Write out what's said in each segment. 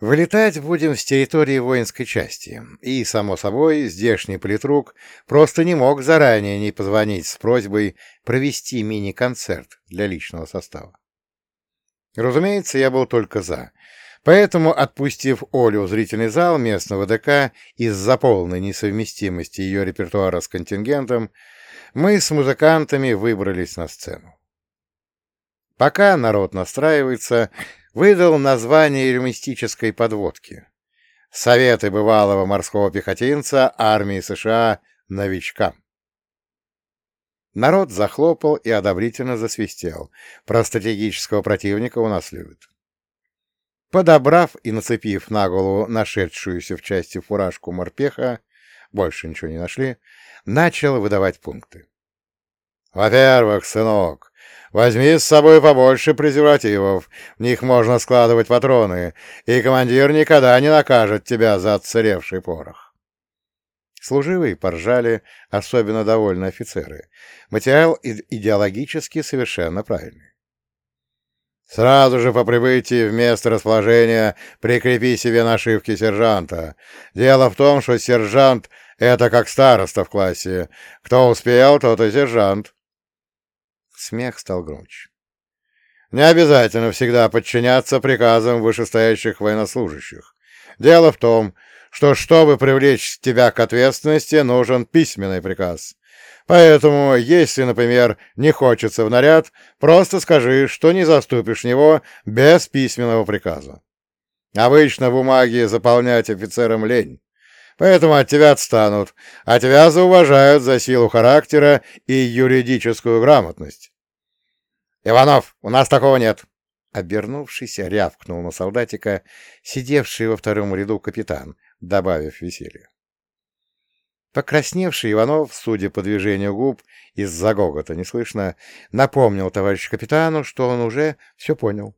Вылетать будем с территории воинской части, и, само собой, здешний политрук просто не мог заранее не позвонить с просьбой провести мини-концерт для личного состава. Разумеется, я был только «за», поэтому, отпустив Олю в зрительный зал местного ДК из-за полной несовместимости ее репертуара с контингентом, мы с музыкантами выбрались на сцену. Пока народ настраивается, выдал название юмористической подводки. Советы бывалого морского пехотинца армии США новичкам. Народ захлопал и одобрительно засвистел. Про стратегического противника у нас любят. Подобрав и нацепив на голову нашедшуюся в части фуражку морпеха, больше ничего не нашли, начал выдавать пункты. «Во-первых, сынок, возьми с собой побольше презервативов, в них можно складывать патроны, и командир никогда не накажет тебя за отсыревший порох». Служивые поржали, особенно довольны офицеры. Материал идеологически совершенно правильный. Сразу же по прибытии в место расположения прикрепи себе нашивки сержанта. Дело в том, что сержант — это как староста в классе. Кто успел, тот и сержант. Смех стал громче. Не обязательно всегда подчиняться приказам вышестоящих военнослужащих. Дело в том, что, чтобы привлечь тебя к ответственности, нужен письменный приказ. Поэтому, если, например, не хочется в наряд, просто скажи, что не заступишь в него без письменного приказа. Обычно бумаги заполнять офицерам лень. Поэтому от тебя отстанут, а тебя зауважают за силу характера и юридическую грамотность. «Иванов, у нас такого нет!» Обернувшись, рявкнул на солдатика, сидевший во втором ряду капитан, добавив веселье. Покрасневший Иванов, судя по движению губ, из-за гогота не слышно, напомнил товарищу капитану, что он уже все понял.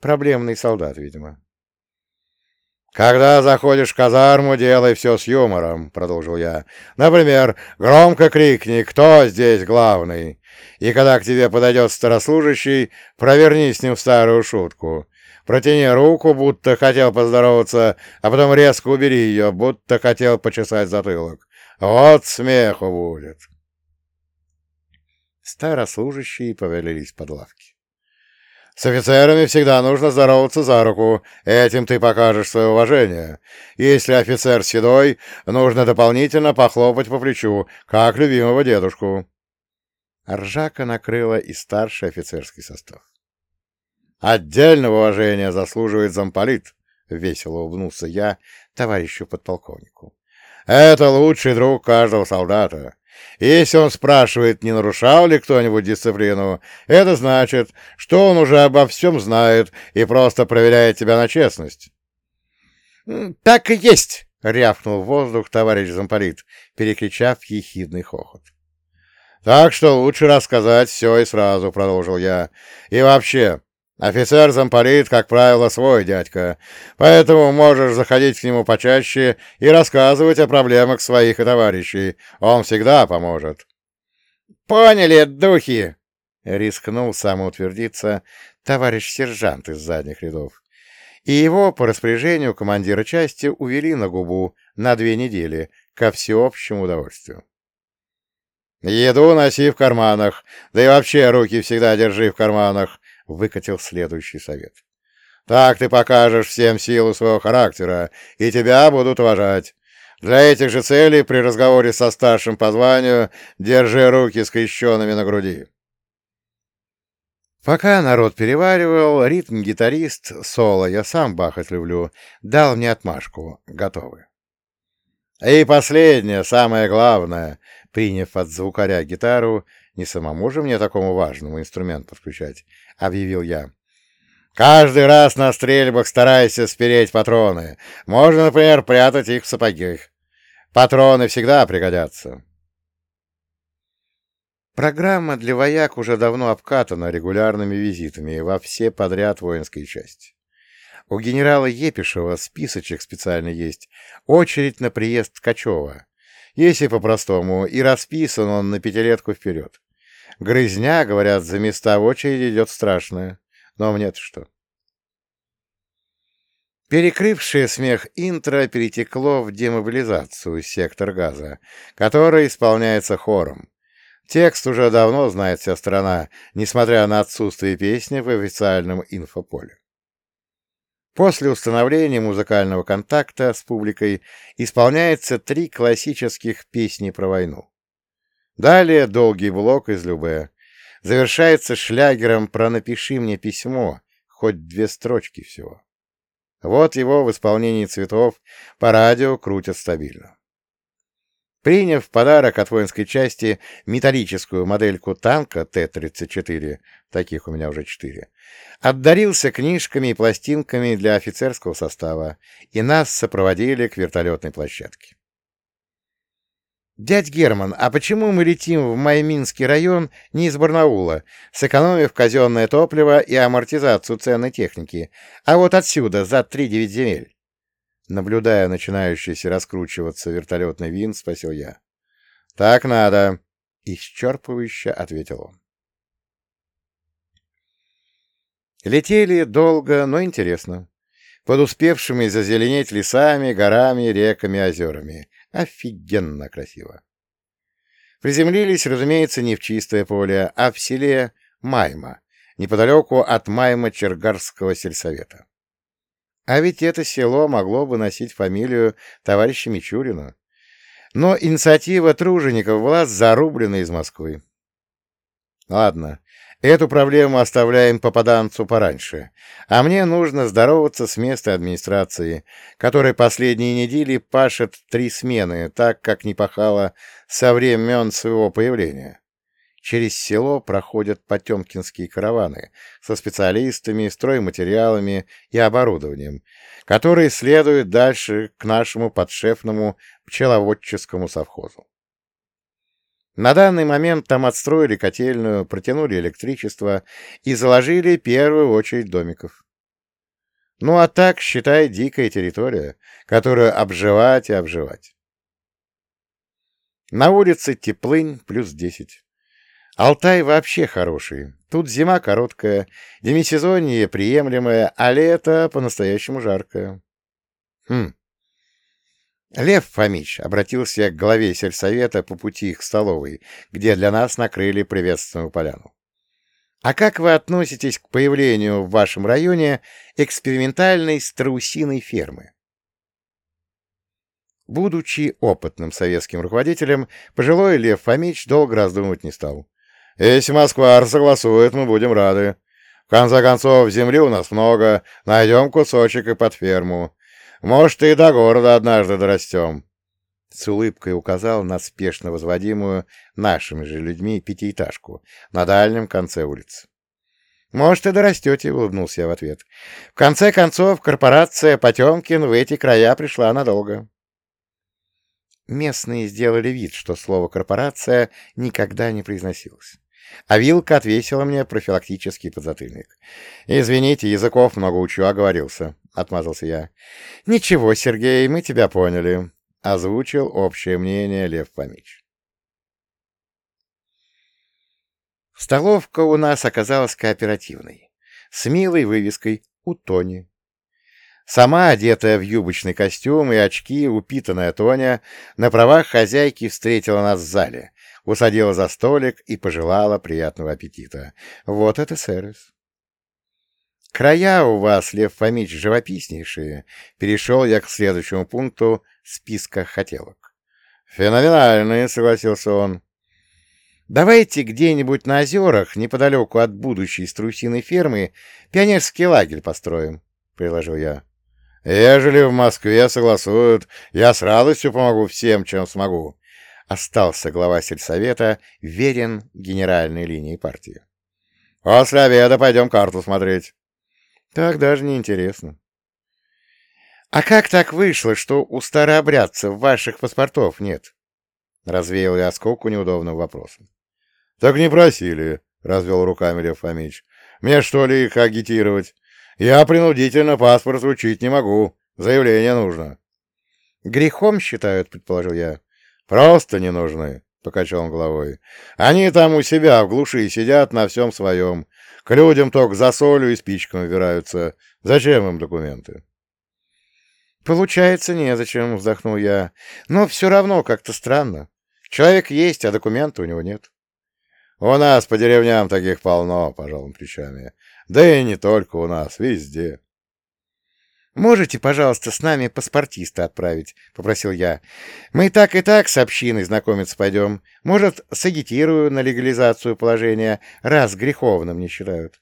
Проблемный солдат, видимо. «Когда заходишь в казарму, делай все с юмором», — продолжил я. «Например, громко крикни, кто здесь главный, и когда к тебе подойдет старослужащий, проверни с ним старую шутку. Протяни руку, будто хотел поздороваться, а потом резко убери ее, будто хотел почесать затылок. Вот смеху будет». Старослужащие повалились под лавки. С офицерами всегда нужно здороваться за руку, этим ты покажешь свое уважение. Если офицер седой, нужно дополнительно похлопать по плечу, как любимого дедушку. Ржака накрыла и старший офицерский состав. Отдельного уважения заслуживает замполит, — весело улыбнулся я товарищу подполковнику. Это лучший друг каждого солдата. Если он спрашивает, не нарушал ли кто-нибудь дисциплину, это значит, что он уже обо всем знает и просто проверяет тебя на честность. — Так и есть! — рявкнул воздух товарищ замполит, перекричав ехидный хохот. — Так что лучше рассказать все и сразу, — продолжил я. — И вообще, Офицер замполит, как правило, свой дядька, поэтому можешь заходить к нему почаще и рассказывать о проблемах своих и товарищей. Он всегда поможет. — Поняли, духи! — рискнул самоутвердиться товарищ сержант из задних рядов. И его, по распоряжению командира части, увели на губу на две недели, ко всеобщему удовольствию. «Еду носи в карманах, да и вообще руки всегда держи в карманах», выкатил следующий совет. «Так ты покажешь всем силу своего характера, и тебя будут уважать. Для этих же целей при разговоре со старшим по званию держи руки скрещенными на груди». Пока народ переваривал, ритм-гитарист, соло, я сам бахать люблю, дал мне отмашку. Готовы. И последнее, самое главное, приняв от звукаря гитару, не самому же мне такому важному инструмент подключать, — объявил я. «Каждый раз на стрельбах старайся спереть патроны. Можно, например, прятать их в сапоги. Патроны всегда пригодятся». Программа для вояк уже давно обкатана регулярными визитами во все подряд воинские части. У генерала Епишева списочек специально есть, очередь на приезд Ткачева. Если по-простому, и расписан он на пятилетку вперед. Грызня, говорят, за места в очереди идет страшная. Но мне-то что? Перекрывшее смех интро перетекло в демобилизацию сектор газа, который исполняется хором. Текст уже давно знает вся страна, несмотря на отсутствие песни в официальном инфополе. После установления музыкального контакта с публикой исполняется три классических песни про войну. Далее долгий блок из Любе. Завершается шлягером про «Напиши мне письмо», хоть две строчки всего. Вот его в исполнении цветов по радио крутят стабильно. Приняв в подарок от воинской части металлическую модельку танка Т-34, таких у меня уже четыре, отдарился книжками и пластинками для офицерского состава, и нас сопроводили к вертолетной площадке. «Дядь Герман, а почему мы летим в Майминский район не из Барнаула, сэкономив казенное топливо и амортизацию ценной техники, а вот отсюда, за три-девять земель?» Наблюдая начинающийся раскручиваться вертолетный винт, спросил я. «Так надо», — исчерпывающе ответил он. Летели долго, но интересно. Под успевшими зазеленеть лесами, горами, реками, озерами. Офигенно красиво. Приземлились, разумеется, не в чистое поле, а в селе Майма, неподалеку от Майма-Чергарского сельсовета. А ведь это село могло бы носить фамилию товарища Мичурина. Но инициатива тружеников была зарублена из Москвы. Ладно, эту проблему оставляем попаданцу пораньше, а мне нужно здороваться с местной администрацией, которая последние недели пашет три смены, так как не пахала со времен своего появления. Через село проходят потемкинские караваны со специалистами, стройматериалами и оборудованием, которые следуют дальше к нашему подшефному пчеловодческому совхозу. На данный момент там отстроили котельную, протянули электричество и заложили первую очередь домиков. Ну а так, считай, дикая территория, которую обживать и обживать. На улице теплынь плюс десять. Алтай вообще хороший. Тут зима короткая, демисезонье приемлемое, а лето по-настоящему жаркое. Хм. Лев Фомич обратился я к главе сельсовета по пути к столовой, где для нас накрыли приветственную поляну. А как вы относитесь к появлению в вашем районе экспериментальной страусиной фермы? Будучи опытным советским руководителем, пожилой Лев Фомич долго раздумывать не стал. Если Москва согласует, мы будем рады. В конце концов, земли у нас много, найдем кусочек и под ферму. Может, и до города однажды дорастем. С улыбкой указал на спешно возводимую нашими же людьми пятиэтажку на дальнем конце улицы. «Может, и дорастете», — улыбнулся я в ответ. «В конце концов, корпорация Потемкин в эти края пришла надолго». Местные сделали вид, что слово «корпорация» никогда не произносилось. А Вилка отвесила мне профилактический подзатыльник. «Извините, языков много учу, оговорился», — отмазался я. «Ничего, Сергей, мы тебя поняли», — озвучил общее мнение Лев Фомич. Столовка у нас оказалась кооперативной, с милой вывеской «У Тони». Сама, одетая в юбочный костюм и очки, упитанная Тоня, на правах хозяйки встретила нас в зале, усадила за столик и пожелала приятного аппетита. Вот это сервис. Края у вас, Лев Фомич, живописнейшие. Перешел я к следующему пункту списка хотелок. Феноменальные, согласился он. Давайте где-нибудь на озерах, неподалеку от будущей струсиной фермы, пионерский лагерь построим, — предложил я. Ежели в Москве согласуют, я с радостью помогу всем, чем смогу, остался глава сельсовета верен генеральной линии партии. «После обеда пойдем карту смотреть». «Так даже не интересно». «А как так вышло, что у старообрядцев ваших паспортов нет?» Развеял я сколько неудобным вопросом. «Так не просили», — развел руками Лев Фомич. «Мне что ли их агитировать? Я принудительно паспорт учить не могу. Заявление нужно». «Грехом считают», — предположил я. Просто не нужны, — покачал он головой. Они там у себя в глуши сидят на всем своем. К людям только за солью и спичками убираются. Зачем им документы? Получается, незачем, вздохнул я. Но все равно как-то странно. Человек есть, а документа у него нет. У нас по деревням таких полно, пожал он плечами. Да и не только у нас, везде. «Можете, пожалуйста, с нами паспортиста отправить?» — попросил я. «Мы и так и так с общиной знакомиться пойдем. Может, сагитирую на легализацию положения, раз греховным не считают».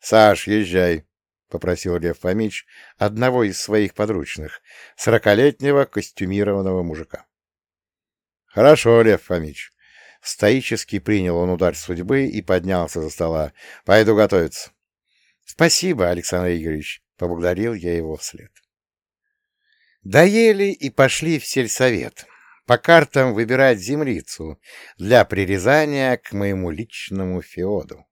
«Саш, езжай», — попросил Лев Фомич одного из своих подручных, сорокалетнего костюмированного мужика. «Хорошо, Лев Фомич». Стоически принял он удар судьбы и поднялся за стола. «Пойду готовиться». «Спасибо, Александр Игоревич», Поблагодарил я его вслед. Доели и пошли в сельсовет. По картам выбирать землицу для прирезания к моему личному феоду.